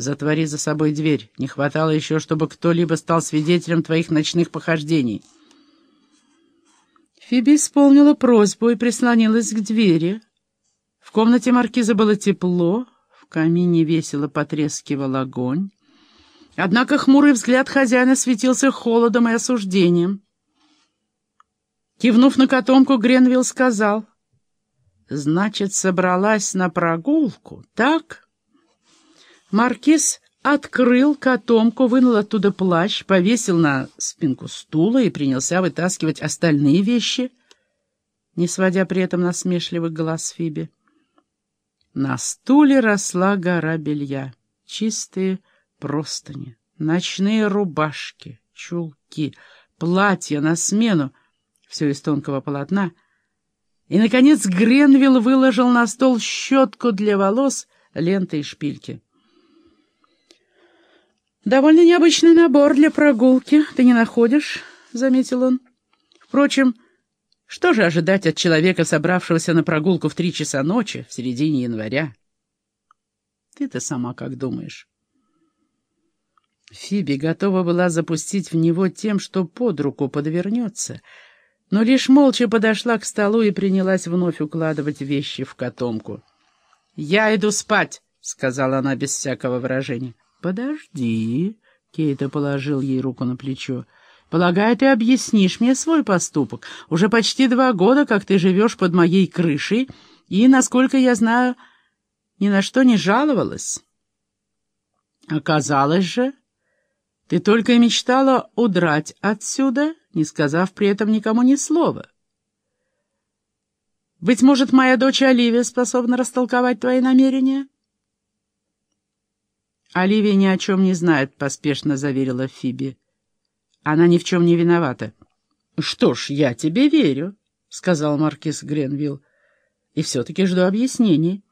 Затвори за собой дверь. Не хватало еще, чтобы кто-либо стал свидетелем твоих ночных похождений. Фиби исполнила просьбу и прислонилась к двери. В комнате маркиза было тепло, в камине весело потрескивал огонь. Однако хмурый взгляд хозяина светился холодом и осуждением. Кивнув на котомку, Гренвилл сказал, «Значит, собралась на прогулку, так?» Маркиз открыл котомку, вынул оттуда плащ, повесил на спинку стула и принялся вытаскивать остальные вещи, не сводя при этом насмешливый глаз Фиби. На стуле росла гора белья, чистые простыни, ночные рубашки, чулки, платья на смену, все из тонкого полотна. И, наконец, Гренвилл выложил на стол щетку для волос, ленты и шпильки. «Довольно необычный набор для прогулки, ты не находишь?» — заметил он. «Впрочем, что же ожидать от человека, собравшегося на прогулку в три часа ночи в середине января? Ты-то сама как думаешь?» Фиби готова была запустить в него тем, что под руку подвернется, но лишь молча подошла к столу и принялась вновь укладывать вещи в котомку. «Я иду спать», — сказала она без всякого выражения. «Подожди», — Кейта положил ей руку на плечо. «Полагаю, ты объяснишь мне свой поступок. Уже почти два года, как ты живешь под моей крышей, и, насколько я знаю, ни на что не жаловалась. Оказалось же, ты только и мечтала удрать отсюда, не сказав при этом никому ни слова. Быть может, моя дочь Оливия способна растолковать твои намерения?» «Оливия ни о чем не знает», — поспешно заверила Фиби. «Она ни в чем не виновата». «Что ж, я тебе верю», — сказал маркиз Гренвилл. «И все-таки жду объяснений».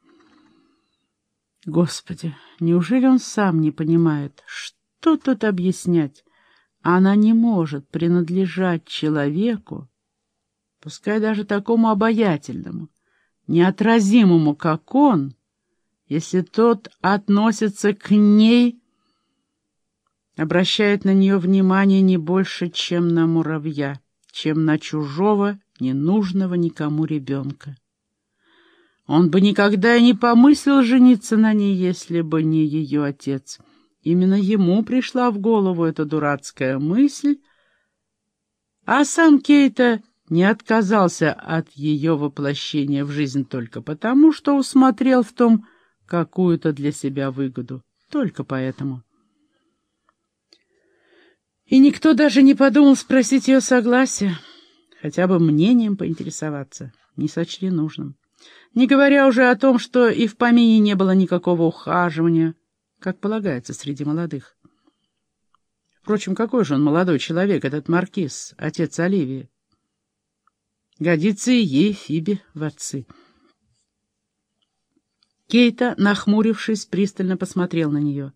Господи, неужели он сам не понимает, что тут объяснять? Она не может принадлежать человеку, пускай даже такому обаятельному, неотразимому, как он, если тот относится к ней, обращает на нее внимание не больше, чем на муравья, чем на чужого, ненужного никому ребенка. Он бы никогда и не помыслил жениться на ней, если бы не ее отец. Именно ему пришла в голову эта дурацкая мысль, а сам Кейта не отказался от ее воплощения в жизнь только потому, что усмотрел в том, какую-то для себя выгоду. Только поэтому. И никто даже не подумал спросить ее согласия, хотя бы мнением поинтересоваться, не сочли нужным. Не говоря уже о том, что и в помине не было никакого ухаживания, как полагается среди молодых. Впрочем, какой же он молодой человек, этот маркиз, отец Оливии? Годится и ей, Фиби, в отцы. Кейта, нахмурившись, пристально посмотрел на нее.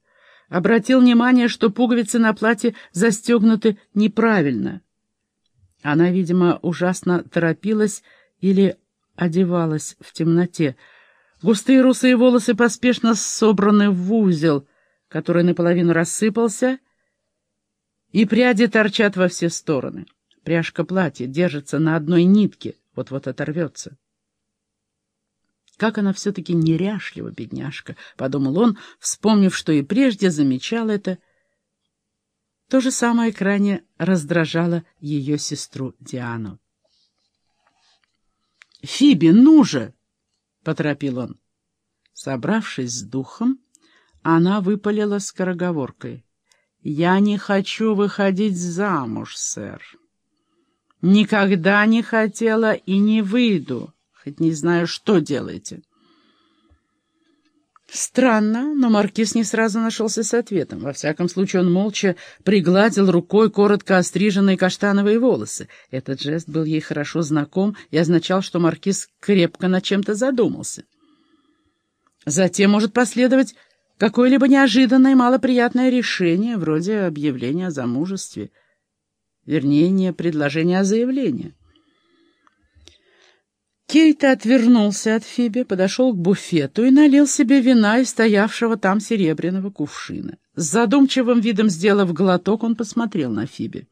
Обратил внимание, что пуговицы на платье застегнуты неправильно. Она, видимо, ужасно торопилась или одевалась в темноте. Густые русые волосы поспешно собраны в узел, который наполовину рассыпался, и пряди торчат во все стороны. Пряжка платья держится на одной нитке, вот-вот оторвется. Как она все-таки неряшлива, бедняжка, — подумал он, вспомнив, что и прежде замечал это. То же самое крайне раздражало ее сестру Диану. «Фиби, ну же!» — поторопил он. Собравшись с духом, она выпалила скороговоркой. «Я не хочу выходить замуж, сэр. Никогда не хотела и не выйду хоть не знаю, что делаете. Странно, но маркиз не сразу нашелся с ответом. Во всяком случае, он молча пригладил рукой коротко остриженные каштановые волосы. Этот жест был ей хорошо знаком и означал, что маркиз крепко над чем-то задумался. Затем может последовать какое-либо неожиданное малоприятное решение, вроде объявления о замужестве. Вернее, не предложение, а заявление. Кейт отвернулся от Фиби, подошел к буфету и налил себе вина из стоявшего там серебряного кувшина. С задумчивым видом сделав глоток, он посмотрел на Фиби.